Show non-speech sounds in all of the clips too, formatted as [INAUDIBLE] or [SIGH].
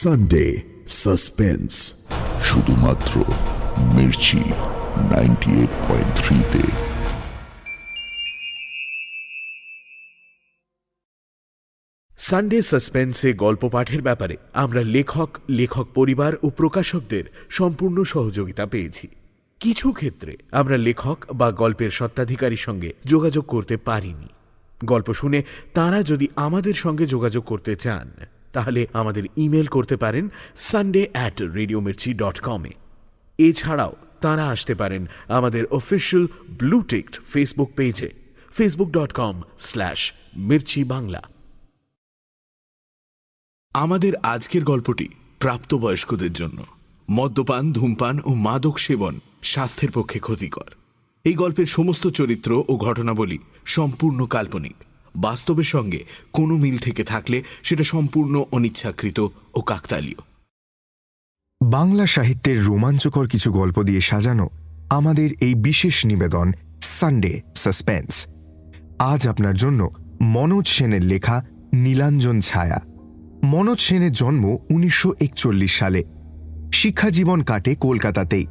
Sunday suspense শুধুমাত্র Mirchi ninety eight point থ্রিতে Sunday সাসপেন্সে গল্প পাঠের ব্যাপারে আমরা লেখক লেখক পরিবার ও প্রকাশকদের সম্পূর্ণ সহযোগিতা পেয়েছি। কিছু ক্ষেত্রে আমরা লেখক বা গল্পের সত্ত্বাধিকারীর সঙ্গে যোগাযোগ করতে পারিনি। গল্প শুনে তারা যদি আমাদের সঙ্গে যোগাযোগ করতে চান তাহলে আমাদের ইমেল করতে পারেন Sunday at radio Mirchi dot কমে এছাড়াও তারা আসতে পারেন আমাদের অফিসিয়াল ব্লুটিক্ট ফেসবুক পেজে Facebook dot com slash Mirchi Bangla আমাদের আজকের গল্পটি প্রাপ্তবয়স্কদের জন্য। মদ্যপান, ধূমপান ও মাদক সেবন স্বাস্থ্যের পক্ষে ক্ষতিকর। এই গল্পের সমস্ত চরিত্র ও ঘটনাবলী সম্পূর্ণ কাল্পনিক। বাস্তবের সঙ্গে কোনো মিল থেকে থাকলে সেটা সম্পূর্ণ অনিচ্ছাকৃত ও কাকতালীয়। বাংলা সাহিত্যের রোমাঞ্চকর কিছু গল্প দিয়ে সাজানো আমাদের এই বিশেষ নিবেদন সানডে সাসপেন্স আজ আপনার জন্য মনোজ সেনের লেখা নীলাঞ্জন ছায়া। মনোজ সেনের জন্ম উনিশশো একচল্লিশ সালে। শিক্ষাজীবন কাটে কলকাতাতেই।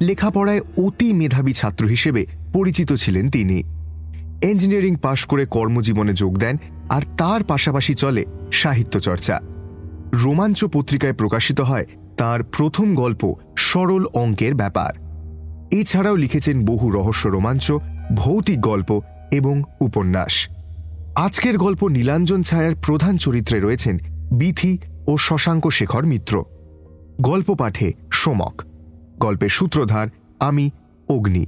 লেখাপড়ায় অতি মেধাবী ছাত্র হিসেবে পরিচিত ছিলেন তিনি। ইঞ্জিনিয়ারিং পাশ করে কর্মজীবনে যোগ দেন, আর তার পাশাপাশি চলে সাহিত্য চর্চা। রোমাঞ্চ পত্রিকায় প্রকাশিত হয় তার প্রথম গল্প সরল অঙ্কের ব্যাপার। এছাড়াও লিখেছেন বহু রহস্য রোমাঞ্চ, ভৌতিক গল্প এবং উপন্যাস। আজকের গল্প নীলাঞ্জন ছায়ার প্রধান চরিত্রে রয়েছেন বিথি ও শশাঙ্ক শেখর মিত্র। গল্প পাঠে সোমক। গল্পের সূত্রধার আমি অগ্নি।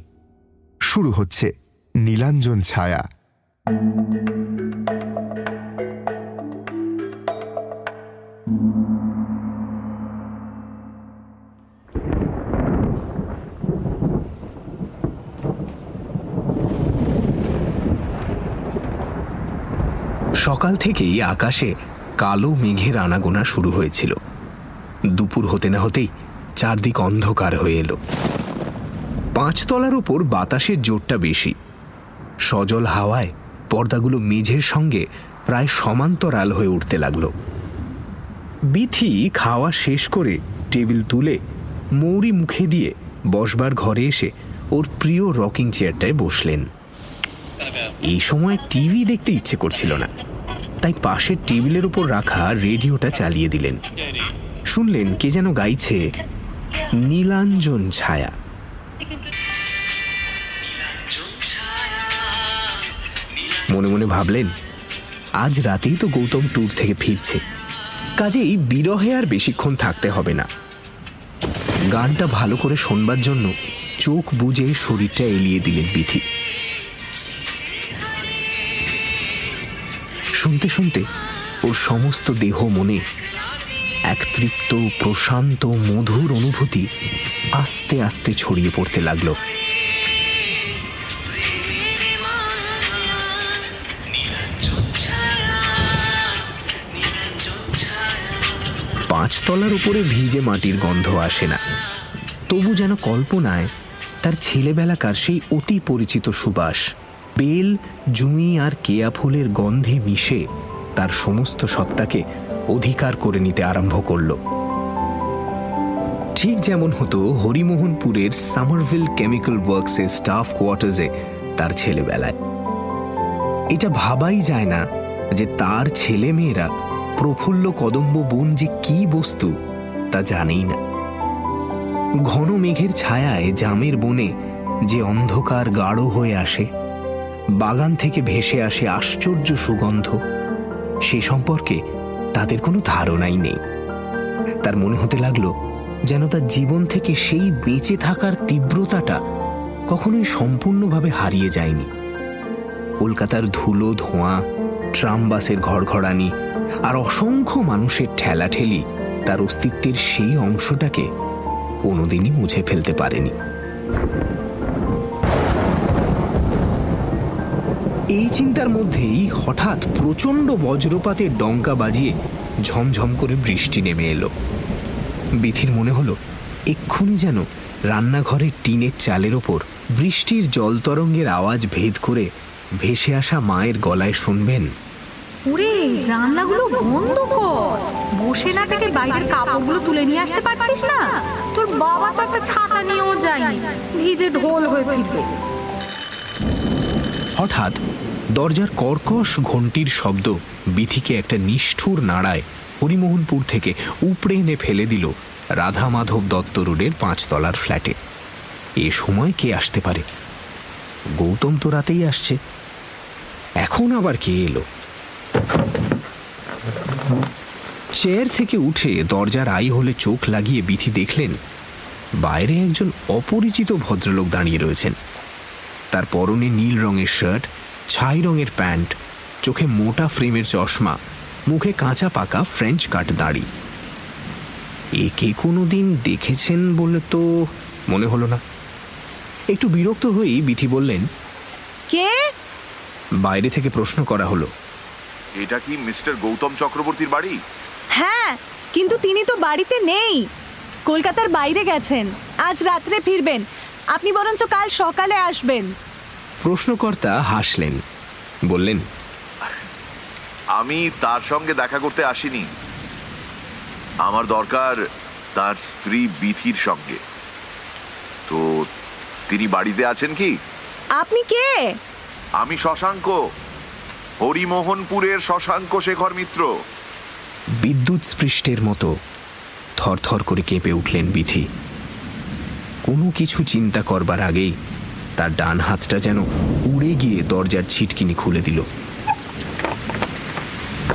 শুরু হচ্ছে। নীলাঞ্জন ছায়া। সকাল থেকেই আকাশে কালো মেঘের আনাগোনা শুরু হয়েছিল। দুপুর হতে না হতেই চারদিক অন্ধকার হয়ে এলো। পাঁচতলার উপর বাতাসের জোরটা বেশি। সজল হাওয়ায় পর্দাগুলো মেঝের সঙ্গে প্রায় সমান্তরাল হয়ে উঠতে লাগল। বিথি খাওয়া শেষ করে টেবিল তুলে মৌরি মুখে দিয়ে বসবার ঘরে এসে ওর প্রিয় রকিং চেয়ারটায় বসলেন। এই সময় টিভি দেখতে ইচ্ছে করছিল না, তাই পাশের টেবিলের উপর রাখা রেডিওটা চালিয়ে দিলেন। শুনলেন কে যেন গাইছে, নীলাঞ্জন ছায়া। মনে মনে ভাবলেন, আজ রাতেই তো গৌতম ট্যুর থেকে ফিরছে। কাজেই বিরহে আর বেশিক্ষণ থাকতে হবে না। গানটা ভালো করে শোনবার জন্য চোখ বুঝে শরীরটা এলিয়ে দিলেন বিধি। শুনতে শুনতে ওর সমস্ত দেহ মনে এক তৃপ্ত, প্রশান্ত, মধুর অনুভূতি আস্তে আস্তে ছড়িয়ে পড়তে লাগল। পাঁচতলার উপরে ভিজে মাটির গন্ধ আসে না। তবু যেন কল্পনায় তার ছেলেবেলাকার সেই অতি পরিচিত সুবাস, বেল, জুঁই আর কেয়া ফুলের গন্ধে মিশে তার সমস্ত সত্তাকে অধিকার করে নিতে আরম্ভ করল। ঠিক যেমন হতো হরিমোহনপুরের সামারভিল কেমিক্যাল ওয়ার্কসের স্টাফ কোয়ার্টার্সে তার ছেলেবেলায়। এটা ভাবাই যায় না যে তার ছেলে মেয়েরা প্রফুল্ল কদম্ব বন যে কি বস্তু, তা জানেই না। ঘন মেঘের ছায়ায় জামের বনে যে অন্ধকার গাঢ় হয়ে আসে, বাগান থেকে ভেসে আসে আশ্চর্য সুগন্ধ, সে সম্পর্কে তাদের কোনো ধারণাই নেই। তার মনে হতে লাগল যেন তার জীবন থেকে সেই বেঁচে থাকার তীব্রতাটা কখনোই সম্পূর্ণভাবে হারিয়ে যায়নি। কলকাতার ধুলো, ধোঁয়া ট্রাম বাসের ঘড়ঘড়ানি আর অসংখ্য মানুষের ঠেলাঠেলি, তার অস্তিত্বের সেই অংশটাকে কোনোদিনই মুছে ফেলতে পারেনি। এই চিন্তার মধ্যেই হঠাৎ প্রচণ্ড বজ্রপাতের ডঙ্কা বাজিয়ে ঝমঝম করে বৃষ্টি নেমে এলো। বিথির মনে হলো, এক্ষুনি যেন রান্নাঘরের টিনের চালের ওপর বৃষ্টির জলতরঙ্গের আওয়াজ ভেদ করে ভেসে আসা মায়ের গলায় শুনবেন ওরে, জানলাগুলো বন্ধ কর। বসে না থেকে বাইরের কাপড়গুলো তুলে নিয়ে আসতে পারছিস না? তোর বাবা তো একটা ছাতা নিয়েও যায়নি। ভিজে ঢোল হয়ে ফিরবে। হঠাৎ দরজার কর্কশ ঘণ্টির শব্দ বিথিকে একটা নিষ্ঠুর নাড়ায় হরিমোহনপুর থেকে উপড়ে এনে ফেলে দিল রাধা মাধব দত্ত রোডের পাঁচতলার ফ্ল্যাটে। এ সময় কে আসতে পারে? গৌতম তো রাতেই আসছে। এখন আবার কে এলো? চেয়ার থেকে উঠে দরজার আই হলে চোখ লাগিয়ে বিথি দেখলেন বাইরে একজন অপরিচিত ভদ্রলোক দাঁড়িয়ে রয়েছেন। তার পরনে নীল রঙের শার্ট ছাই রঙের প্যান্ট চোখে মোটা ফ্রেমের চশমা মুখে কাঁচা পাকা ফ্রেঞ্চ কাট দাড়ি। একে কোনো দিন দেখেছেন বলে তো মনে হলো না। একটু বিরক্ত হয়েই বিথি বললেন কে? বাইরে থেকে প্রশ্ন করা হলো। এটা কি মিস্টার গৌতম চক্রবর্তীর বাড়ি? হ্যাঁ কিন্তু তিনি তো বাড়িতে নেই। কলকাতার বাইরে গেছেন। আজ রাত্রে ফিরবেন। আপনি বরঞ্চ কাল সকালে আসবেন। প্রশ্নকর্তা হাসলেন। বললেন আমি তার সঙ্গে দেখা করতে আসিনি। আমার দরকার তার স্ত্রী বিথির সঙ্গে। তো তিনি বাড়িতে আছেন কি? আপনি কে? আমি শশাঙ্ক। হরিমোহনপুরের শশাঙ্ক শেখর মিত্র। বিদ্যুৎ স্পৃষ্টের মতো থরথর করে কেঁপে উঠলেন বিথি কোনো কিছু চিন্তা করবার আগেই তার ডান হাতটা যেন উড়ে গিয়ে দরজার ছিটকিনি খুলে দিল।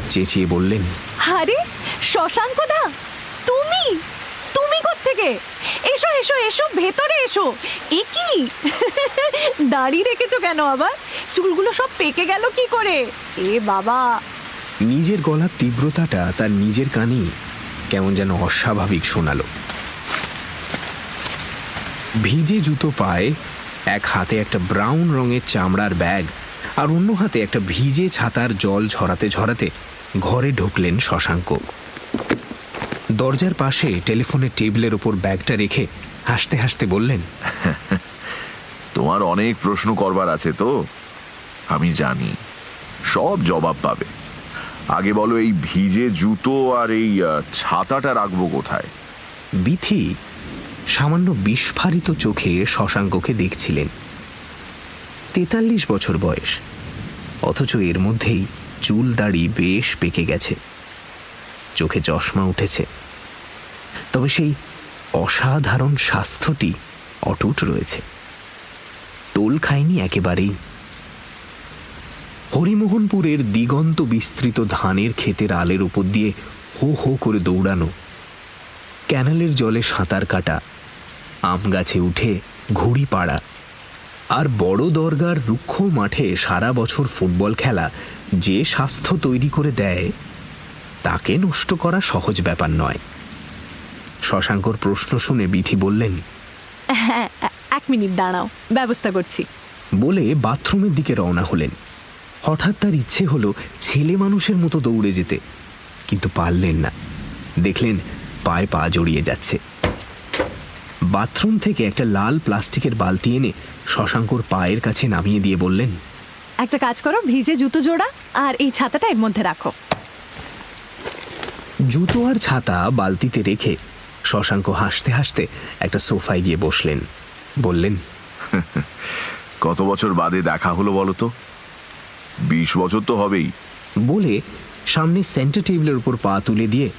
চেঁচিয়ে বললেন আরে শশাঙ্ক দা তুমি তুমি? থেকে। এসো এসো এসো, ভেতরে এসো। এ কি? [LAUGHS] দাড়ি রেখেছো কেন আবার? চুলগুলো সব পেকে গেল কি করে? এ বাবা। নিজের গলার তীব্রতাটা তার নিজের কানেই কেমন যেন অস্বাভাবিক শোনালো। ভিজে জুতো পায়ে এক হাতে একটা ব্রাউন রঙের চামড়ার ব্যাগ আর অন্য হাতে একটা ভিজে ছাতার জল ঝরাতে ঝরাতে ঘরে ঢুকলেন শশাঙ্ক। দরজার পাশে টেলিফোনের টেবিলের ওপর ব্যাগটা রেখে হাসতে হাসতে বললেন তোমার অনেক প্রশ্ন করবার আছে তো? আমি জানি সব জবাব পাবে। আগে বলো এই ভিজে জুতো আর এই ছাতাটা রাখব কোথায়? বিথি সামান্য বিস্ফারিত চোখে শশাঙ্ককে দেখছিলেন। তেতাল্লিশ বছর বয়স অথচ এর মধ্যেই চুল দাড়ি বেশ পেকে গেছে। চোখে চশমা উঠেছে। তবে সেই অসাধারণ স্বাস্থ্যটি অটুট রয়েছে। টোল খায়নি একেবারেই। হরিমোহনপুরের দিগন্ত বিস্তৃত ধানের ক্ষেতের আলের উপর দিয়ে হো হো করে দৌড়ানো। ক্যানালের জলে সাঁতার কাটা, আম গাছে উঠে ঘুড়ি পাড়া আর বড় দরগার রুক্ষ মাঠে সারা বছর ফুটবল খেলা যে স্বাস্থ্য তৈরি করে দেয় তাকে নষ্ট করা সহজ ব্যাপার নয়। শশাঙ্কর প্রশ্ন শুনে বিথি বললেন হ্যাঁ এক মিনিট দাঁড়াও ব্যবস্থা করছি। বলে বাথরুমের দিকে রওনা হলেন। হঠাৎ তার ইচ্ছে হলো ছেলে মানুষের মতো দৌড়ে যেতে কিন্তু পারলেন না। দেখলেন পায়ে পা জড়িয়ে যাচ্ছে। বাথরুম থেকে একটা লাল প্লাস্টিকের বালতি এনে শশাঙ্কর পায়ের কাছে নামিয়ে দিয়ে বললেন একটা কাজ করো ভিজে জুতো জোড়া আর এই ছাতাটা এর মধ্যে রাখো। জুতো আর ছাতা বালতিতে রেখে শশাঙ্ক হাসতে হাসতে একটা সোফায় গিয়ে বসলেন। বললেন [LAUGHS] কত বছর বাদে দেখা হলো বলো তো? বিশ বছর তো হবেই। বলে সামনে সেন্টার টেবিলের উপর পা তুলে দিয়ে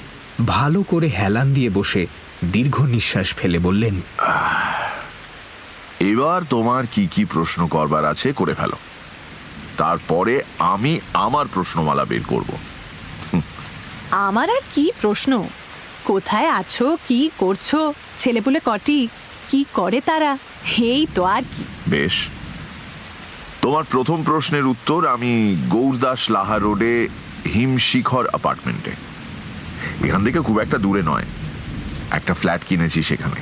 ভালো করে হেলান দিয়ে বসে দীর্ঘ নিঃশ্বাস ফেলে বললেন এবার তোমার কি কি প্রশ্ন করবার আছে করে ফেলো। তারপরে আমি আমার প্রশ্নমালা বের করব। আমার আর কি প্রশ্ন? কোথায় আছো, কি করছ? ছেলেপুলে কটি, কি করে তারা? হেই তো আর কি। বেশ। তোমার প্রথম প্রশ্নের উত্তর আমি গৌরদাস লাহা রোডে হিমশিখর অ্যাপার্টমেন্টে। এখান থেকে খুব একটা দূরে নয়। একটা ফ্ল্যাট কিনেছি সেখানে।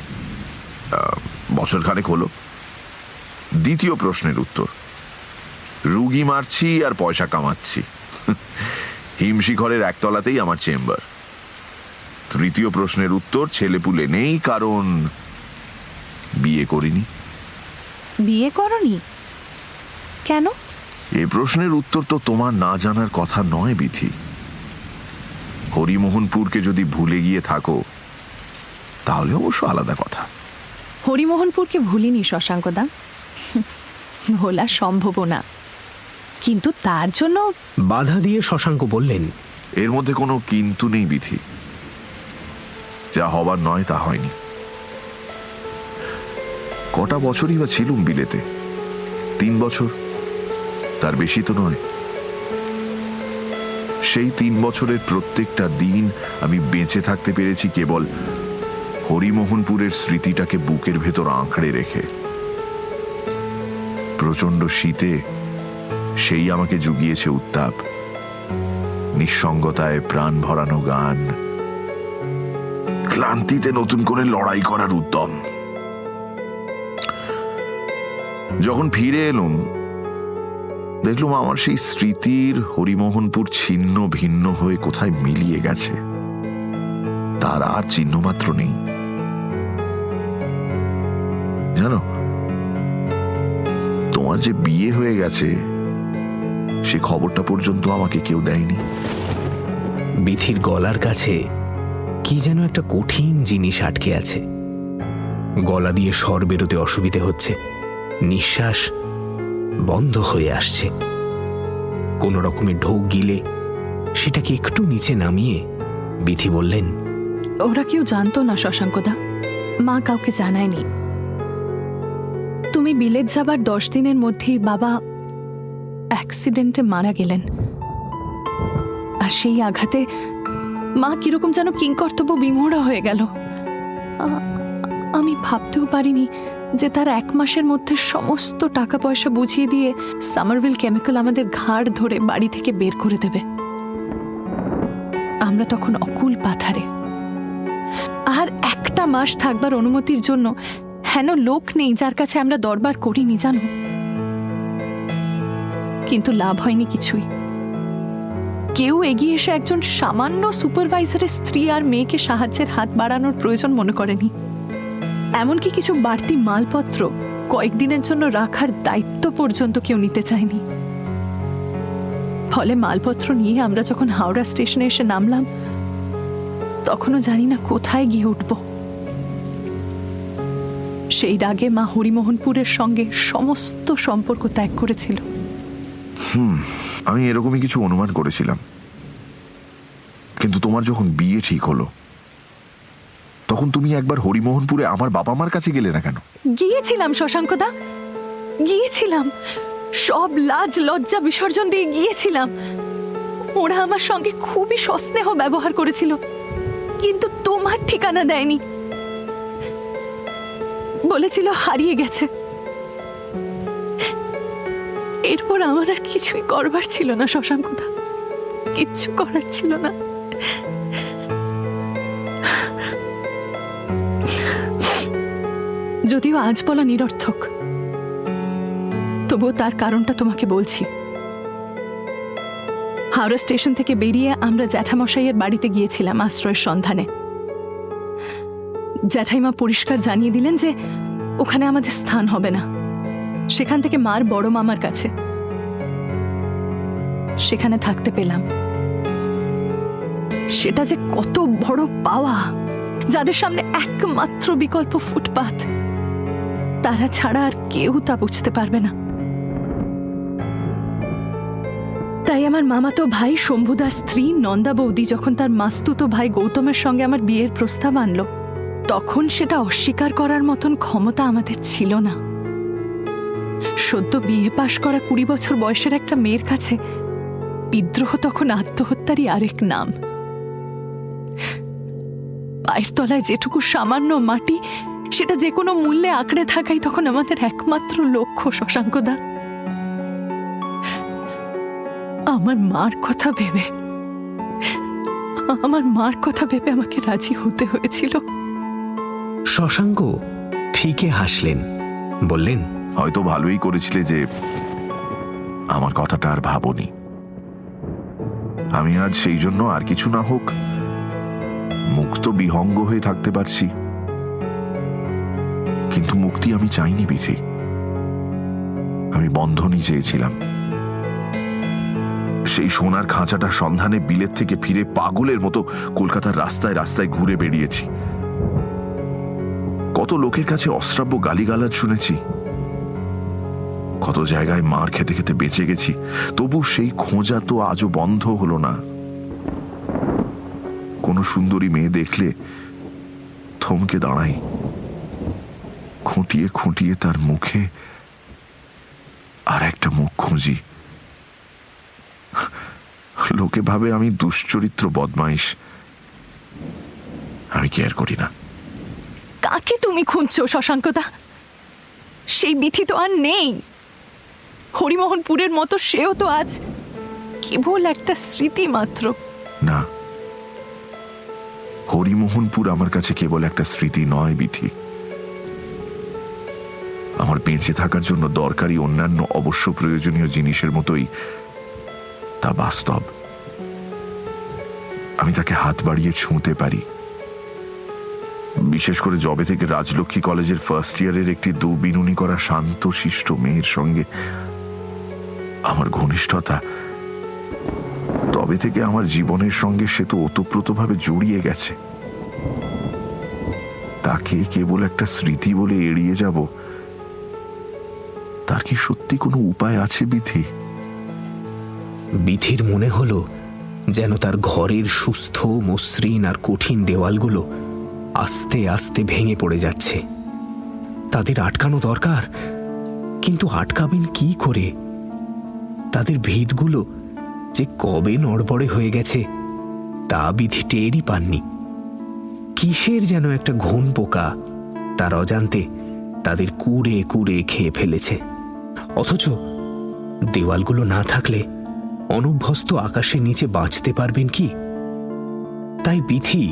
বছরখানেক হলো। দ্বিতীয় প্রশ্নের উত্তর। রুগী মারছি আর পয়সা কামাচ্ছি। হিমশিখরের একতলাতেই আমার চেম্বার। তৃতীয় প্রশ্নের উত্তর ছেলেপুলে নেই কারণ বিয়ে করিনি। বিয়ে করনি? কেন? এ প্রশ্নের উত্তর তো তোমার না জানার কথা নয় বিধি। হরিমোহনপুরকে যদি ভুলে গিয়ে থাকো তাহলে অবশ্য আলাদা কথা। হরিমোহনপুরকে ভুলিনি শশাঙ্কদা। ভোলা সম্ভব না। কিন্তু তার জন্য বাধা দিয়ে শশাঙ্ক বললেন এর মধ্যে কোনো কিন্তু নেই বিধি। যা হবার নয় তা হয়নি। কটা বছরই বা ছিলুম বিলেতে। তিন বছর তার বেশি তো নয়। সেই তিন বছরের প্রত্যেকটা দিন আমি বেঁচে থাকতে পেরেছি কেবল হরিমোহনপুরের স্মৃতিটাকে বুকের ভেতর আঁকড়ে রেখে। প্রচণ্ড শীতে সেই আমাকে জুগিয়েছে উত্তাপ। নিঃসঙ্গতায় প্রাণ ভরানো গান। ক্লান্তিতে নতুন করে লড়াই করার উদ্যম। যখন ফিরে এলুম, দেখলুম আমার সেই স্মৃতির হরিমোহনপুর ছিন্ন ভিন্ন হয়ে কোথায় মিলিয়ে গেছে। তার আর চিহ্ন মাত্র নেই। জানো, তোমার যে বিয়ে হয়ে গেছে সে খবরটা পর্যন্ত আমাকে কেউ দেয়নি। বিথির গলার কাছে কি যেন একটা কঠিন জিনিস আটকে আছে। গলা দিয়ে স্বর বেরোতে অসুবিধে হচ্ছে। নিঃশ্বাস বন্ধ হয়ে আসছে। কোনো রকমের ঢোক গিলে সেটাকে একটু নিচে নামিয়ে বিথি বললেন ওরা কেউ জানতো না শশাঙ্কদা মা কাউকে জানায়নি। তুমি বিলেত যাবার দশ দিনের মধ্যেই বাবা অ্যাক্সিডেন্টে মারা গেলেন। আর সেই আঘাতে মা কীরকম যেন কিংকর্তব্য বিমোড়া হয়ে গেল। আমি ভাবতেও পারিনি যে তার এক মাসের মধ্যে সমস্ত টাকা পয়সা বুঝিয়ে দিয়ে সামারভিল কেমিক্যাল আমাদের ঘাড় ধরে বাড়ি থেকে বের করে দেবে। আমরা তখন অকুল পাথারে। আর একটা মাস থাকবার অনুমতির জন্য হেন লোক নেই যার কাছে আমরা দরবার করিনি, জানো? কিন্তু লাভ হয়নি কিছুই। কেউ এগিয়ে এসে একজন সামান্য সুপারভাইজারের স্ত্রী আর মেয়েকে সাহায্যের হাত বাড়ানোর প্রয়োজন মনে করেনি। এমনকি কিছু বাড়তি মালপত্র কয়েকদিনের জন্য রাখার দায়িত্ব পর্যন্ত কেউ নিতে চায়নি। ফলে মালপত্র নিয়ে আমরা যখন হাওড়া স্টেশনে এসে নামলাম, তখনও জানি না কোথায় গিয়ে উঠব। সেই রাগে মা হরিমোহনপুরের সঙ্গে সমস্ত সম্পর্ক ত্যাগ করেছিল। আমি এরকমই কিছু অনুমান করেছিলাম। কিন্তু তোমার যখন বিয়ে ঠিক হলো, তখন তুমি একবার হরিমোহনপুরে আমার বাবা মার কাছে গেলে না কেন? গিয়েছিলাম, শশাঙ্কদা। গিয়েছিলাম। সব লাজ, লজ্জা, বিসর্জন দিয়ে গিয়েছিলাম। ওরা আমার সঙ্গে খুবই সস্নেহ ব্যবহার করেছিল। কিন্তু তোমার ঠিকানা দেয়নি। বলেছিল হারিয়ে গেছে। এরপর আমার আর কিছুই করবার ছিল না, শশাঙ্কদা। কিচ্ছু করার ছিল না। যদিও আজ বলা নিরর্থক, তবুও তার কারণটা তোমাকে বলছি। হাওড়া স্টেশন থেকে বেরিয়ে আমরা জ্যাঠামশাইয়ের বাড়িতে গিয়েছিলাম আশ্রয়ের সন্ধানে। জ্যাঠাইমা পরিষ্কার জানিয়ে দিলেন যে ওখানে আমাদের স্থান হবে না। সেখান থেকে মার বড় মামার কাছে। সেখানে থাকতে পেলাম। সেটা যে কত বড় পাওয়া, যাদের সামনে একমাত্র বিকল্প ফুটপাথ তারা ছাড়া আর কেউ তা বুঝতে পারবে না। তাই আমার মামাতো ভাই শম্ভুদার স্ত্রী নন্দা বৌদি যখন তার মাস্তুতো ভাই গৌতমের সঙ্গে আমার বিয়ের প্রস্তাব আনলো, তখন সেটা অস্বীকার করার মতন ক্ষমতা আমাদের ছিল না। সদ্য বিয়ে পাশ করা কুড়ি বছর বয়সের একটা মেয়ের কাছে বিদ্রোহ তখন আত্মহত্যারই আরেক নাম। পায়ের তলায় যেটুকু সামান্য মাটি, সেটা যে কোনো মূল্যে আঁকড়ে থাকাই তখন আমাদের একমাত্র লক্ষ্য, শশাঙ্কদা। আমার মার কথা ভেবে, আমার মার কথা ভেবে আমাকে রাজি হতে হয়েছিল। শশাঙ্ক ফিকে হাসলেন, বললেন হয়তো ভালোই করেছিলে যে আমার কথাটা আর ভাবনি। আমি আজ সেই জন্য আর কিছু না হোক মুক্ত বিহঙ্গ হয়ে থাকতে পারছি। কিন্তু মুক্তি আমি চাইনি বিধি আমি বন্ধনই চেয়েছিলাম। সেই সোনার খাঁচাটা সন্ধানে বিলেত থেকে ফিরে পাগলের মতো কলকাতার রাস্তায় রাস্তায় ঘুরে বেরিয়েছি কত লোকের কাছে অশ্রাব্য গালিগালাজ শুনেছি। কত জায়গায় মার খেতে খেতে বেঁচে গেছি, তবু সেই খোঁজা তো আজও বন্ধ হলো না। কোনো সুন্দরী মেয়ে দেখলে থমকে দাঁড়াই, খুঁটিয়ে খুঁটিয়ে তার মুখে আর একটা মুখ খুঁজি। লোকে ভাবে আমি দুশ্চরিত্র বদমাইশ। আমি কেয়ার করি না। কাকে তুমি খুঁজছো, শশাঙ্কদা? সেই বিথি তো আর নেই। হরিমোহনপুরের মতো সেও তো আজ কেবল একটা স্মৃতি মাত্র। না। হরিমোহনপুর আমার কাছে কেবল একটা স্মৃতি নয় বিধি আমার বেঁচে থাকার জন্য দরকারি অন্যান্য অবশ্য প্রয়োজনীয় জিনিসের মতোই তা বাস্তব। আমি তাকে হাত বাড়িয়ে ছুঁতে পারি। বিশেষ করে জবে থেকে রাজলক্ষ্মী কলেজের ফার্স্ট ইয়ারের একটি দুবিনুনি করা শান্ত, শিষ্ট মেয়ের সঙ্গে আমার ঘনিষ্ঠতা। তবে থেকে আমার জীবনের সঙ্গে সে তো ওতপ্রোতভাবে জড়িয়ে গেছে। তাকে কেবল একটা স্মৃতি বলে এড়িয়ে যাব। তার কি সত্যি কোনো উপায় আছে, বিধি? বিধির মনে হলো যেন তার ঘরের সুস্থ, মসৃণ আর কঠিন দেওয়ালগুলো আস্তে আস্তে ভেঙে পড়ে যাচ্ছে। তাদের আটকানো দরকার। কিন্তু আটকাবেন কি করে? তাদের ভিতগুলো যে কবে নড়বড়ে হয়ে গেছে, তা বিধি টেরই পাননি। কিসের যেন একটা ঘুণ পোকা, তার অজান্তে তাদের কুড়ে কুড়ে খেয়ে ফেলেছে। অথচ দেওয়ালগুলো না থাকলে অনভ্যস্ত আকাশের নিচে বাঁচতে পারবেন কি? তাই বিথি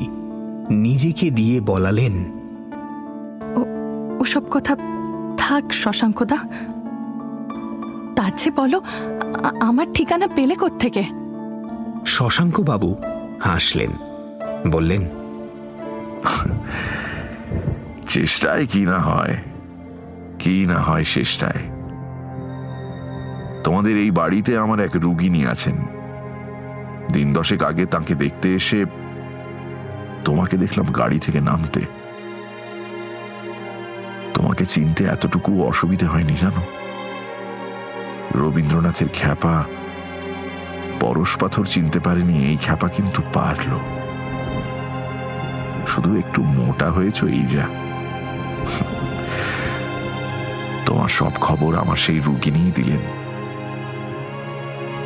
নিজেকে দিয়ে বলালেন ওসব কথা থাক শশাঙ্কদা তার বলো আমার ঠিকানা পেলে থেকে শশাঙ্কবাবু হাসলেন বললেন চেষ্টায় কি না হয় কি না হয় চেষ্টায়? তোমাদের এই বাড়িতে আমার এক রুগিনী আছেন। দিন দশেক আগে তাকে দেখতে এসে তোমাকে দেখলাম গাড়ি থেকে নামতে। তোমাকে চিনতে এতটুকু অসুবিধে হয়নি জানো? রবীন্দ্রনাথের খ্যাপা। পরশ পাথর চিনতে পারেনি, এই খ্যাপা কিন্তু পারল। শুধু একটু মোটা হয়েছ এই যা তোমার সব খবর আমার সেই রুগিনীই দিলেন।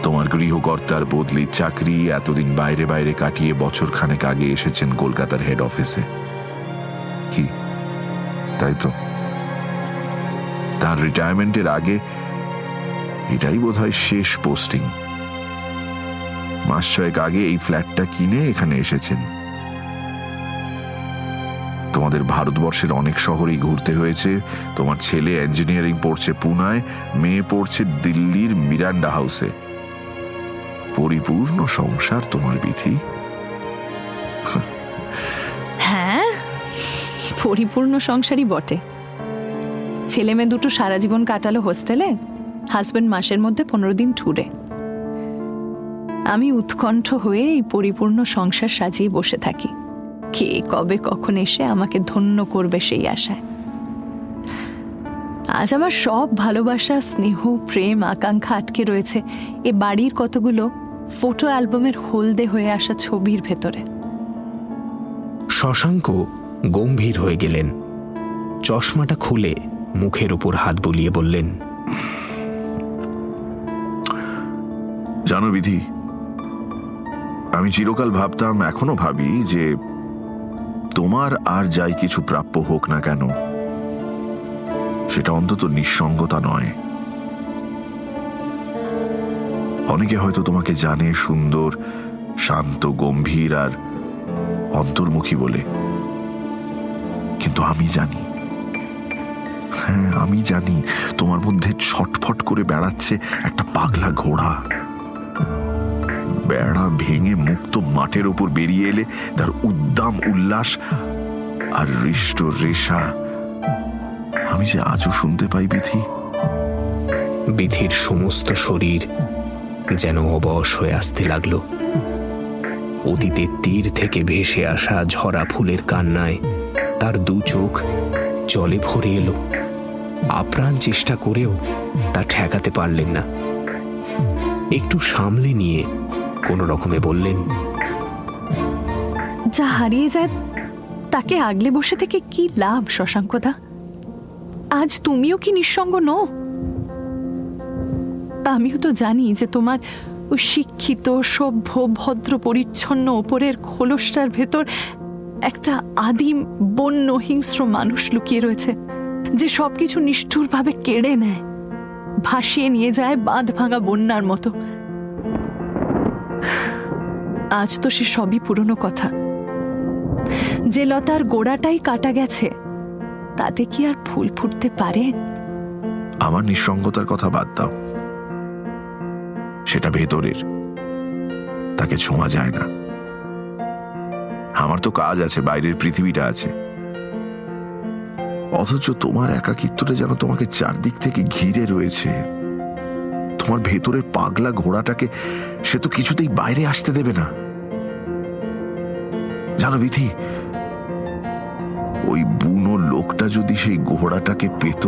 তোমার গৃহকর্তার বদলি চাকরি এতদিন বাইরে বাইরে কাটিয়ে বছর খানেক আগে এসেছেন কলকাতার হেড অফিসে। কি? তাই তো। তার রিটায়ারমেন্টের আগে এটাই বোধহয় শেষ পোস্টিং মাস ছয়েক আগে এই ফ্ল্যাটটা কিনে এখানে এসেছেন। তোমাদের ভারতবর্ষের অনেক শহরেই ঘুরতে হয়েছে। তোমার ছেলে ইঞ্জিনিয়ারিং পড়ছে পুনায়, মেয়ে পড়ছে দিল্লির মিরান্ডা হাউসে পরিপূর্ণ সংসার তোমার বিধি। হ্যাঁ পরিপূর্ণ সংসারই বটে। ছেলে মেয়ে দুটো সারা জীবন কাটালো হোস্টেলে হাজবেন্ড মাসের মধ্যে পনেরো দিন ট্যুরে। আমি উৎকণ্ঠ হয়ে এই পরিপূর্ণ সংসার সাজিয়ে বসে থাকি। কে কবে কখন এসে আমাকে ধন্য করবে সেই আশায়। আজ আমার সব ভালোবাসা, স্নেহ, প্রেম, আকাঙ্ক্ষা আটকে রয়েছে এ বাড়ির কতগুলো ফটো অ্যালবামের হলদে হয়ে আসা ছবির ভেতরে। শশাঙ্ক গম্ভীর হয়ে গেলেন। চশমাটা খুলে মুখের উপর হাত বুলিয়ে বললেন জানো বিধি? আমি চিরকাল ভাবতাম, এখনও ভাবি যে তোমার আর যাই কিছু প্রাপ্য হোক না কেন, সেটা অন্তত নিঃসঙ্গতা নয়। অনেকে হয়তো তোমাকে জানে সুন্দর, শান্ত, গম্ভীর আর অন্তর্মুখী বলে। কিন্তু আমি জানি হ্যাঁ আমি জানি তোমার মধ্যে ছটফট করে বেড়াচ্ছে একটা পাগলা ঘোড়া। বেড়া ভেঙে মুক্ত মাঠের ওপর বেরিয়ে এলে তার উদ্দাম উল্লাস আর হৃষ্ট রেশা। আমি যে আজও শুনতে পাই বিধি। বিধির সমস্ত শরীর যেন অবশ হয়ে আসতে লাগল। অতীতের তীর থেকে ভেসে আসা ঝরা ফুলের কান্নায় তার দু চোখ জলে ভরে এলো। আপ্রাণ চেষ্টা করেও তা ঠেকাতে পারলেন না। একটু সামলে নিয়ে কোনো রকমে বললেন, যা হারিয়ে যায়, তাকে আগলে বসে থেকে কি লাভ, শশাঙ্কদা? আজ তুমিও কি নিঃসঙ্গ নও? আমিও তো জানি যে তোমার ওই শিক্ষিত সভ্য, ভদ্র, পরিচ্ছন্ন, ওপরের খোলসটার ভেতর একটা আদিম, বন্য, হিংস্র মানুষ লুকিয়ে রয়েছে, যে সবকিছু নিষ্ঠুরভাবে কেড়ে নেয়, ভাসিয়ে নিয়ে যায় বাঁধ ভাঙা বন্যার মতো। আজ তো সে সবই পুরনো কথা। যে লতার গোড়াটাই কাটা গেছে, তাতে কি আর ফুল ফুটতে পারে? আমার নিঃসঙ্গতার কথা বাদ দাও। সেটা ভেতরের। তাকে ছোঁয়া যায় না। আমার তো কাজ আছে, বাইরের পৃথিবীটা আছে। অথচ তোমার একাকিত্বটা যেন তোমাকে চারদিক থেকে ঘিরে রয়েছে। তোমার ভেতরের পাগলা ঘোড়াটাকে সে তো কিছুতেই বাইরে আসতে দেবে না। জানো বিথি, ওই বুনো লোকটা যদি সেই ঘোড়াটাকে পেত,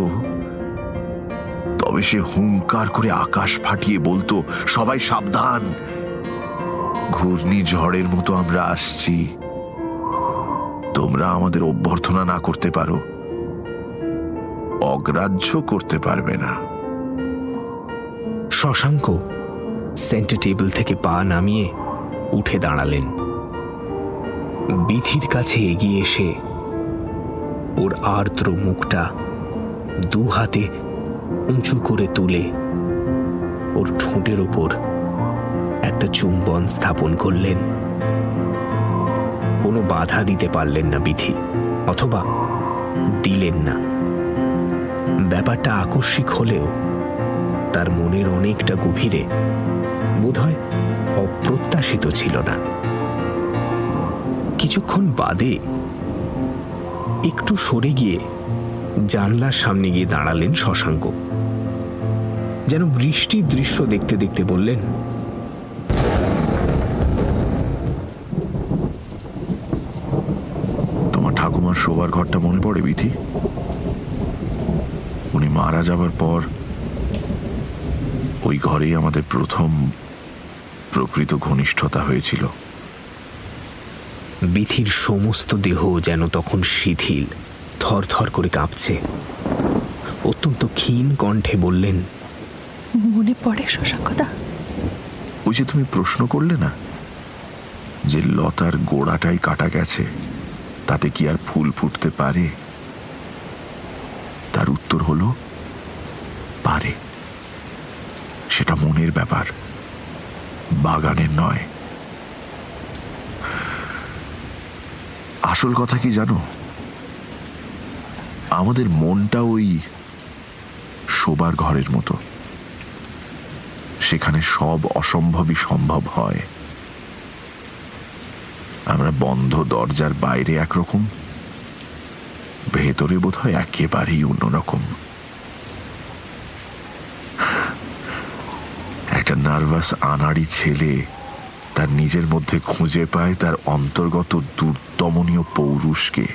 তবে সে হুঙ্কার করে আকাশ ফাটিয়ে বলতো, সবাই সাবধান, ঘূর্ণিঝড়ের মতো আমরা আসছি। তোমরা আমাদের অভ্যর্থনা না করতে পারো, অগ্রাহ্য করতে পারবে না। শশাঙ্ক সেন্টার টেবিল থেকে পা নামিয়ে উঠে দাঁড়ালেন। বিথির কাছে এগিয়ে এসে ওর আর্দ্র মুখটা দু হাতে উঁচু করে তুলে ওর ঠোঁটের ওপর একটা চুম্বন স্থাপন করলেন। কোনো বাধা দিতে পারলেন না বিথি অথবা দিলেন না। ব্যাপারটা আকস্মিক হলেও তার মনের অনেকটা গভীরে বোধহয় অপ্রত্যাশিত ছিল না। কিছুক্ষণ বাদে একটু সরে গিয়ে জানলার সামনে গিয়ে দাঁড়ালেন শশাঙ্ক। যেন বৃষ্টির দৃশ্য দেখতে দেখতে বললেন, তোমার ঠাকুমার শোবার ঘরটা মনে পড়ে, বিথি? উনি মারা যাবার পর ওই ঘরেই আমাদের প্রথম প্রকৃত ঘনিষ্ঠতা হয়েছিল। বিথির সমস্ত দেহ যেন তখন শিথিল থরথর করে কাঁপছে। অত্যন্ত ক্ষীণ কণ্ঠে বললেন মনে পড়ে শশাঙ্কদা। ওই যে তুমি প্রশ্ন করলে না যে লতার গোড়াটাই কাটা গেছে তাতে কি আর ফুল ফুটতে পারে? তার উত্তর হলো পারে সেটা মনের ব্যাপার। বাগানের নয়। আসল কথা কি জানো? আমাদের মনটা ওই শোবার ঘরের মতো। সেখানে সব অসম্ভবই সম্ভব হয়। আমরা বন্ধ দরজার বাইরে একরকম, ভেতরে বোধ হয় একেবারেই অন্যরকম একটা নার্ভাস আনাড়ি ছেলে তার নিজের মধ্যে খুঁজে পায় তার অন্তর্গত দুর্দমনীয় পৌরুষকে।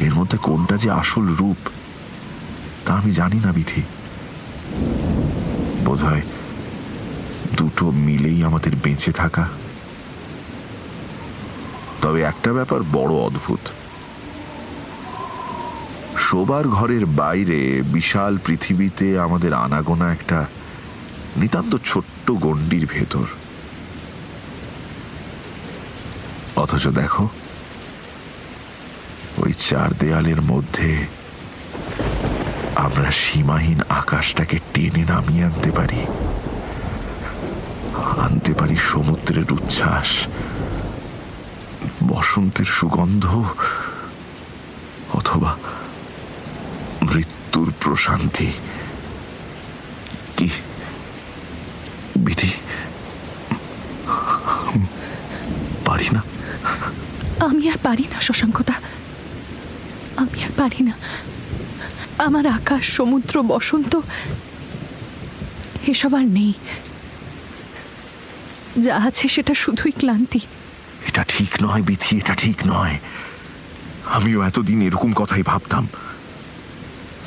এর মধ্যে কোনটা যে আসল রূপ, তা আমি জানি না বিধি বোধ হয় দুটো মিলেই আমাদের বেঁচে থাকা। তবে একটা ব্যাপার বড় অদ্ভুত। শোবার ঘরের বাইরে বিশাল পৃথিবীতে আমাদের আনাগোনা একটা নিতান্ত ছোট্ট গণ্ডির ভেতর। অথচ দেখো, ওই চার দেয়ালের মধ্যে আমরা সীমাহীন আকাশটাকে টেনে নামিয়ে আনতে পারি। আনতে পারি সমুদ্রের উচ্ছ্বাস, বসন্তের সুগন্ধ, অথবা মৃত্যুর প্রশান্তি। কি বিধি। পারি না। আমি আর পারি না শশাঙ্কদা। আমি আর পারি না। আমার আকাশ সমুদ্র বসন্ত এসব আর নেই। যা আছে সেটা শুধুই ক্লান্তি। এটা ঠিক নয় বিথি এটা ঠিক নয়। আমিও এতদিন এরকম কথাই ভাবতাম।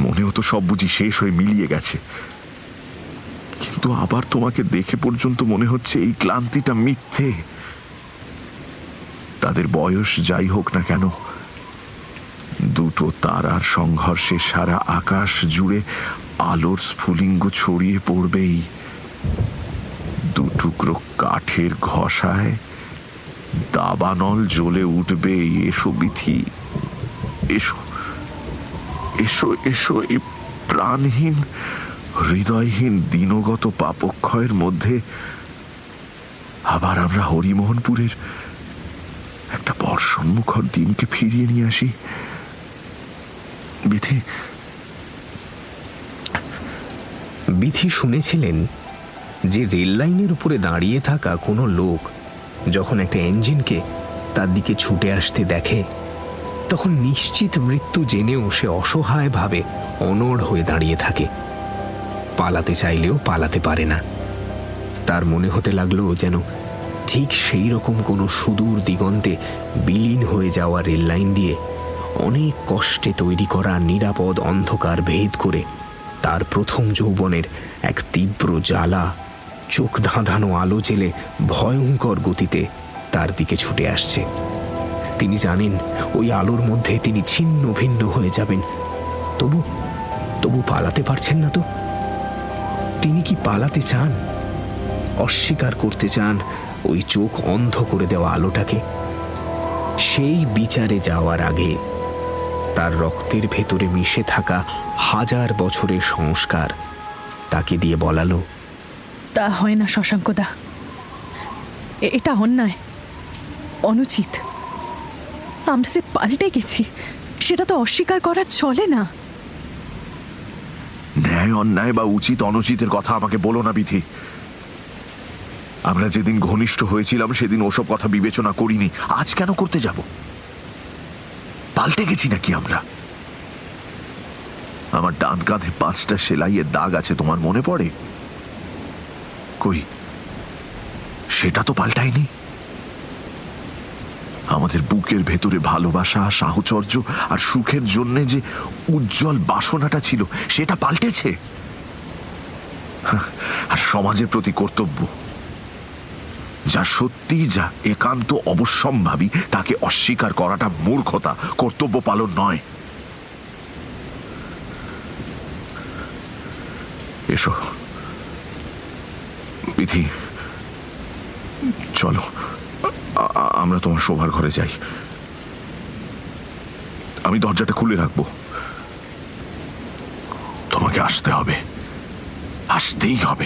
মনে হতো সব বুঝি শেষ হয়ে মিলিয়ে গেছে। কিন্তু আবার তোমাকে দেখে পর্যন্ত মনে হচ্ছে এই ক্লান্তিটা মিথ্যে। তাদের বয়স যাই হোক না কেন, দুটো তারার সংঘর্ষে সারা আকাশ জুড়ে আলোর স্ফুলিঙ্গ ছড়িয়ে পড়বেই। দুটুকরো কাঠের ঘষায় দাবানল জ্বলে উঠবে, এসো বিথি এসো এসো এসো এই প্রাণহীন হৃদয়হীন দিনগত পাপক্ষয়ের মধ্যে আবার আমরা হরিমোহনপুরের একটা বর্ষণমুখর দিনকে ফিরিয়ে নিয়ে আসি। বিথি বিথি শুনেছিলেন যে রেল লাইনের উপরে দাঁড়িয়ে থাকা কোনো লোক যখন একটা ইঞ্জিনকে তার দিকে ছুটে আসতে দেখে, তখন নিশ্চিত মৃত্যু জেনেও সে অসহায়ভাবে অনড় হয়ে দাঁড়িয়ে থাকে। পালাতে চাইলেও পালাতে পারে না। তার মনে হতে লাগল যেন ঠিক সেই রকম কোনো সুদূর দিগন্তে বিলীন হয়ে যাওয়া রেললাইন দিয়ে অনেক কষ্টে তৈরি করা নিরাপদ অন্ধকার ভেদ করে তার প্রথম যৌবনের এক তীব্র জ্বালা, চোখ ধাঁধানো আলো জেলে ভয়ঙ্কর গতিতে তার দিকে ছুটে আসছে। তিনি জানেন ওই আলোর মধ্যে তিনি ছিন্ন ভিন্ন হয়ে যাবেন। তবু তবু পালাতে পারছেন না তো? তিনি কি পালাতে চান? অস্বীকার করতে চান ওই চোখ অন্ধ করে দেওয়া আলোটাকে? সেই বিচারে যাওয়ার আগে তার রক্তের ভেতরে মিশে থাকা হাজার বছরের সংস্কার তাকে দিয়ে বলালো, তা হয় না, শশাঙ্কদা। এটা অন্যায়, অনুচিত। আমরা যে পাল্টে গেছি, সেটা তো অস্বীকার করা চলে না। ন্যায় অন্যায় বা উচিত অনুচিতের কথা আমাকে বলো না, বিধি। আমরা যেদিন ঘনিষ্ঠ হয়েছিলাম, সেদিন ওসব কথা বিবেচনা করিনি। আজ কেন করতে যাব? পাল্টে গেছি নাকি আমরা? আমার ডান কাঁধে পাঁচটা সেলাইয়ের দাগ আছে, তোমার মনে পড়ে? কই? সেটা তো পাল্টায়নি। আমাদের বুকের ভেতরে ভালোবাসা, সাহচর্য আর সুখের জন্য যে উজ্জ্বল বাসনাটা ছিল, সেটা পাল্টেছে? আর সমাজের প্রতি কর্তব্য, যা সত্যি, যা একান্ত অবশ্যম্ভাবী, তাকে অস্বীকার করাটা মূর্খতা, কর্তব্য পালন নয়। এসো। বিধি, চলো। আমরা তোমার শোভার ঘরে যাই। আমি দরজাটা খুলে রাখব। তোমাকে আসতে হবে। আসতেই হবে।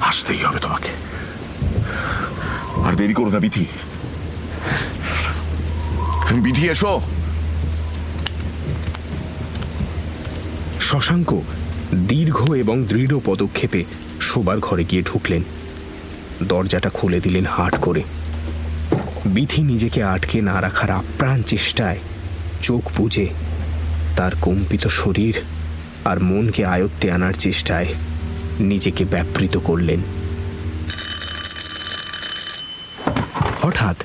আসতেই হবে তোমাকে। আর দেরি করো না, বিধি। বিধি, এসো। শশাঙ্ক দীর্ঘ এবং দৃঢ় পদক্ষেপে শোবার ঘরে গিয়ে ঢুকলেন। দরজাটা খুলে দিলেন হাট করে। বিধি নিজেকে আটকে না রাখার আপ্রাণ চেষ্টায় চোখ বুজে তার কম্পিত শরীর আর মনকে আয়ত্তে আনার চেষ্টায় নিজেকে ব্যাপৃত করলেন। হঠাৎ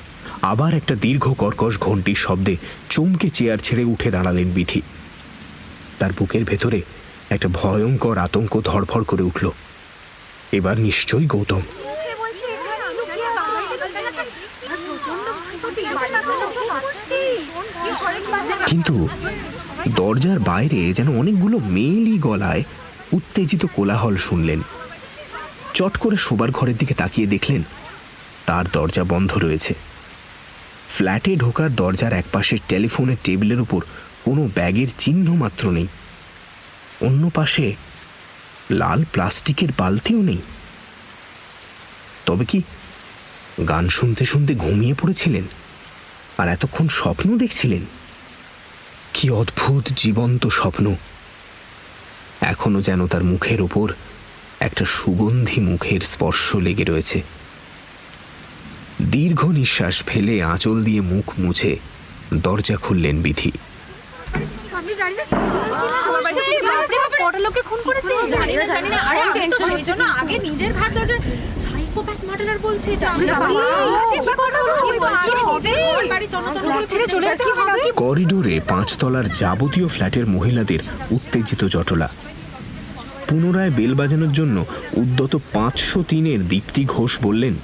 আবার একটা দীর্ঘ কর্কশ ঘণ্টির শব্দে চমকে চেয়ার ছেড়ে উঠে দাঁড়ালেন বিধি। তার বুকের ভেতরে একটা ভয়ঙ্কর আতঙ্ক ধড়ফড় করে উঠল। এবার নিশ্চয়ই গৌতম। কিন্তু দরজার বাইরে যেন অনেকগুলো মেয়েলি গলায় উত্তেজিত কোলাহল শুনলেন। চট করে শোবার ঘরের দিকে তাকিয়ে দেখলেন, তার দরজা বন্ধ রয়েছে। ফ্ল্যাটে ঢোকার দরজার একপাশে টেলিফোনের টেবিলের উপর কোনো ব্যাগের চিহ্ন মাত্র নেই। অন্য পাশে লাল প্লাস্টিকের বালতিও নেই। তবে কি গান শুনতে শুনতে ঘুমিয়ে পড়েছিলেন আর এতক্ষণ স্বপ্ন দেখছিলেন? কি অদ্ভুত জীবন্ত স্বপ্ন। এখনও যেন তার মুখের ওপর একটা সুগন্ধি মুখের স্পর্শ লেগে রয়েছে। দীর্ঘ নিঃশ্বাস ফেলে আঁচল দিয়ে মুখ মুছে দরজা খুললেন বিধি কটা করেছে করিডোরে পাঁচতলার যাবতীয় ফ্ল্যাটের মহিলাদের উত্তেজিত জটলা। পুনরায় বেল বাজানোর জন্য উদ্যত পাঁচশো তিনের দীপ্তি ঘোষ বললেন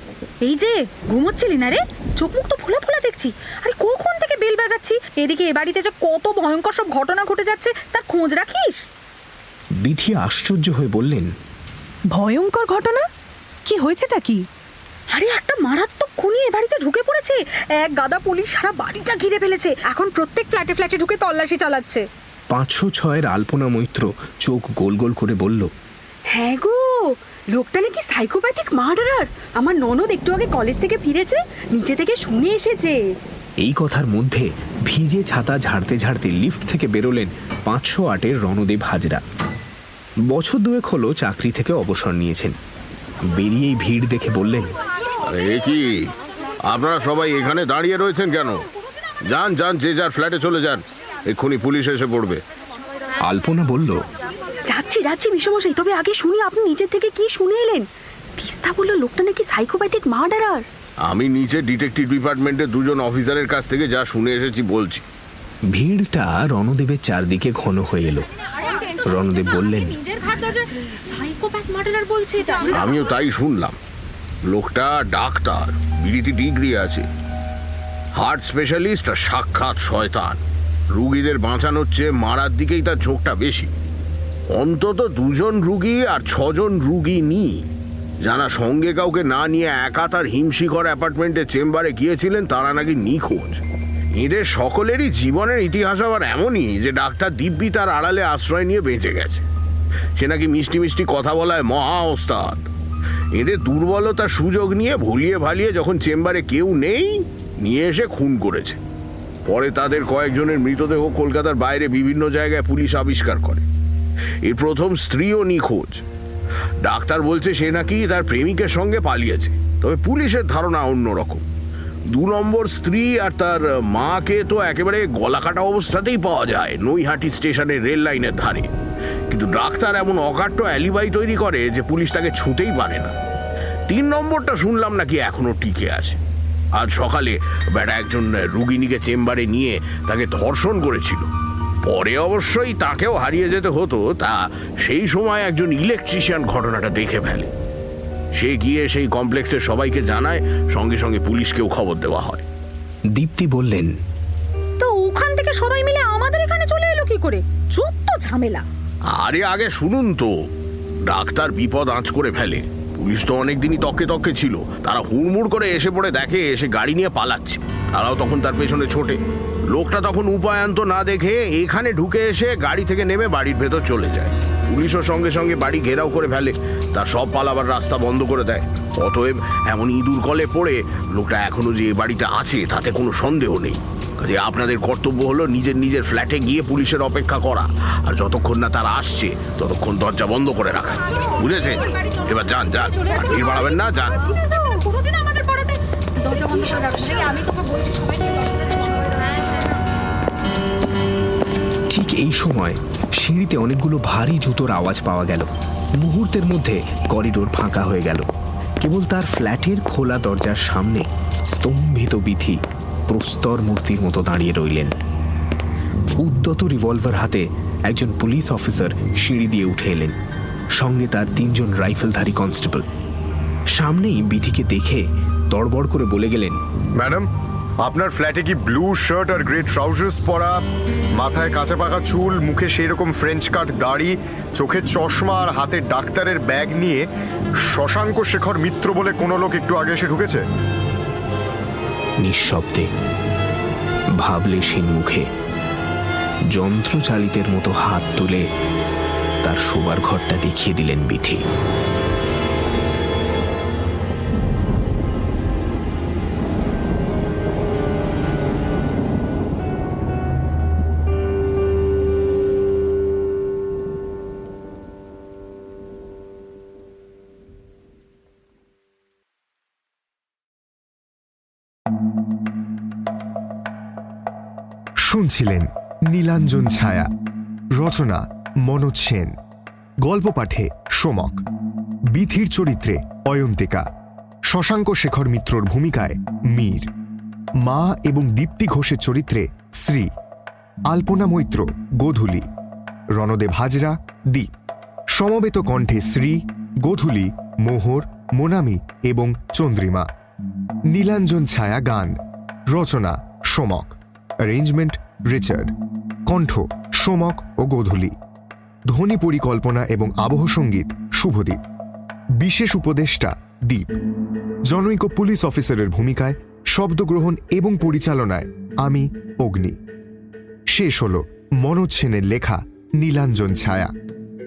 এই যে ঘুমোচ্ছিলি না রে? চোখ মুখ তো ফোলা ফোলা দেখছি। আরে কখন থেকে বেল বাজাচ্ছি? এদিকে এ বাড়িতে যে কত ভয়ঙ্কর সব ঘটনা ঘটে যাচ্ছে তার খোঁজ রাখিস? বিধি আশ্চর্য হয়ে বললেন ভয়ঙ্কর ঘটনা? কি হয়েছেটা কি? আরে একটা মারাত্মক খুনি এ বাড়িতে ঢুকে পড়েছে। এক গাদা পুলিশ সারা বাড়িটা ঘিরে ফেলেছে। এখন প্রত্যেক ফ্ল্যাটে ফ্ল্যাটে ঢুকে তল্লাশি চালাচ্ছে। পাঁচশো ছয়ের আলপনা মৈত্র চোখ গোল গোল করে বলল হ্যাঁ গো লোকটা নাকি সাইকোপ্যাথিক মার্ডারার আমার ননদ একটু আগে কলেজ থেকে ফিরেছে নিচে থেকে শুনে এসেছে। এই কথার মধ্যে ভিজে ছাতা ঝাড়তে ঝাড়তে লিফট থেকে বেরোলেন পাঁচশো আটের রণদেব হাজরা। বছর দুয়েক হলো চাকরি থেকে অবসর নিয়েছেন। বেরিয়েই ভিড় দেখে বললেন এ কি? আপনারা সবাই এখানে দাঁড়িয়ে রয়েছেন কেন? যান যান যে যার ফ্ল্যাটে চলে যান। এক্ষুনি পুলিশ এসে পড়বে। আলপনা বলল যাচ্ছি যাচ্ছি মিশমশাই তবে আগে শুনি আপনি নিজের থেকে কি শুনে এলেন? তিস্তা বলল লোকটা নাকি সাইকোপ্যাথিক মার্ডারার আমি নিচে ডিটেকটিভ ডিপার্টমেন্টের দুজন অফিসারের কাছ থেকে যা শুনে এসেছি বলছি। ভিড়টা রণদেবের চারদিকে ঘন হয়ে এলো। রণদেব বললেন আমিও তাই শুনলাম। লোকটা ডাক্তার বিড়িতে ডিগ্রি আছে। হার্ট স্পেশালিস্ট আর সাক্ষাৎ শয়তান। রুগীদের বাঁচানোর চেয়ে মারার দিকেই তার ঝোঁকটা বেশি। অন্তত দুজন রুগী আর ছজন রুগী নি যারা সঙ্গে কাউকে না নিয়ে একা তার হিমশিখর অ্যাপার্টমেন্টের চেম্বারে গিয়েছিলেন তারা নাকি নিখোঁজ। এদের সকলেরই জীবনের ইতিহাস আবার এমনই যে ডাক্তার দিব্যি তার আড়ালে আশ্রয় নিয়ে বেঁচে গেছে। সে নাকি মিষ্টি মিষ্টি কথা বলায় মহা ওস্তাদ। এদের দুর্বলতার সুযোগ নিয়ে ভুলিয়ে ভালিয়ে যখন চেম্বারে কেউ নেই, নিয়ে এসে খুন করেছে। পরে তাদের কয়েকজনের মৃতদেহ কলকাতার বাইরে বিভিন্ন জায়গায় পুলিশ আবিষ্কার করে। এর প্রথম স্ত্রীও নিখোঁজ। ডাক্তার বলছে সে নাকি তার প্রেমিকের সঙ্গে পালিয়েছে। তবে পুলিশের ধারণা অন্যরকম। দু নম্বর স্ত্রী আর তার মাকে তো একেবারে গলা কাটা অবস্থাতেই পাওয়া যায় নৈহাটি স্টেশনের রেল লাইনের ধারে। কিন্তু ডাক্তার এমন অকাট্য অ্যালিবাই তৈরি করে যে পুলিশ তাকে ছুঁতেই পারে না। তিন নম্বরটা শুনলাম নাকি এখনও টিকে আছে। আজ সকালে বেটা একজন রুগিনীকে চেম্বারে নিয়ে তাকে ধর্ষণ করেছিল। পরে অবশ্যই তাকেও হারিয়ে যেতে হতো, তা সেই সময় একজন ইলেকট্রিশিয়ান ঘটনাটা দেখে ফেলে। সে গিয়ে সেই কমপ্লেক্সের সবাইকে জানায় সঙ্গে সঙ্গে পুলিশকেও খবর দেওয়া হয়। দীপ্তি বললেন তো ওখান থেকে সবাই মিলে আমাদের এখানে চলে এলো কি করে? যত ঝামেলা। আরে আগে শুনুন তো ডাক্তার বিপদ আঁচ করে ফেলে। পুলিশ তো অনেকদিনই তককে তককে ছিল। তারা হুড়মুড় করে এসে পড়ে দেখে এসে গাড়ি নিয়ে পালাচ্ছে। তারাও তখন তার পেছনে ছোটে। লোকটা তখন উপায়ান্ত না দেখে এখানে ঢুকে এসে গাড়ি থেকে নেমে বাড়ির ভেতর চলে যায়। পুলিশও সঙ্গে সঙ্গে বাড়ি ঘেরাও করে ফেলে। তার সব পালাবার রাস্তা বন্ধ করে দেয়। অতএব এমন ইঁদুর কলে পড়ে লোকটা এখনও যে বাড়িতে আছে, তাতে কোনো সন্দেহ নেই। কাজে আপনাদের কর্তব্য হলো নিজের নিজের ফ্ল্যাটে গিয়ে পুলিশের অপেক্ষা করা। আর যতক্ষণ না তারা আসছে, ততক্ষণ দরজা বন্ধ করে রাখা। বুঝেছেন? এবার যান যান। আর ভিড় বাড়াবেন না, যান। পাড়াতে দরজা বন্ধ করে রাখবে আমি তোকে বলছি, সবাই ঠিক এই সময় সিঁড়িতে অনেকগুলো ভারী জুতোর আওয়াজ পাওয়া গেল। মুহূর্তের মধ্যে করিডোর ফাঁকা হয়ে গেল। কেবল তার ফ্ল্যাটের খোলা দরজার সামনে স্তম্ভিত বিধি প্রস্তর মূর্তির মতো দাঁড়িয়ে রইলেন। উদ্যত রিভলভার হাতে একজন পুলিশ অফিসার সিঁড়ি দিয়ে উঠে এলেন। সঙ্গে তার তিনজন রাইফেলধারী কনস্টেবল। সামনেই বিধিকে দেখে তড়বড় করে বলে গেলেন, ম্যাডাম আপনার ফ্ল্যাটে কি ব্লু শার্ট আর গ্রে ট্রাউজার্স পরা? মাথায় কাঁচা পাকা চুল, মুখে সেই রকম ফ্রেঞ্চ কাট দাড়ি, চোখে চশমা আর হাতে ডাক্তারের ব্যাগ নিয়ে শশাঙ্ক শেখর মিত্র বলে কোনো লোক একটু আগে এসে ঢুকেছে? নিঃশব্দে ভাবলেশীন মুখে যন্ত্রচালিতের মতো হাত তুলে তার শোবার ঘরটা দেখিয়ে দিলেন বিধি শুনছিলেন নীলাঞ্জন ছায়া, রচনা মনোজ সেন, গল্প পাঠে সোমক বিথির চরিত্রে অয়ন্তিকা, শশাঙ্ক শেখর মিত্রর ভূমিকায় মীর, মা এবং দীপ্তি ঘোষের চরিত্রে শ্রী, আলপনা মৈত্র গোধূলি রণদেব হাজরা দ্বীপ সমবেত কণ্ঠে শ্রী, গোধূলি, মোহর, মোনামি এবং চন্দ্রিমা। নীলাঞ্জন ছায়া গান, রচনা সোমক, অ্যারেঞ্জমেন্ট রিচার্ড, কণ্ঠ, সোমক ও গোধূলি। ধ্বনি পরিকল্পনা এবং আবহ সংগীত, শুভদীপ। বিশেষ উপদেষ্টা দ্বীপ জনৈক পুলিশ অফিসারের ভূমিকায়, শব্দগ্রহণ এবং পরিচালনায়, আমি, অগ্নি। শেষ হল মনোজ সেনের লেখা, নীলাঞ্জন ছায়া।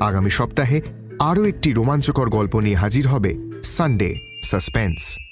আগামী সপ্তাহে আরও একটি রোমাঞ্চকর গল্প নিয়ে হাজির হবে সানডে সাসপেন্স।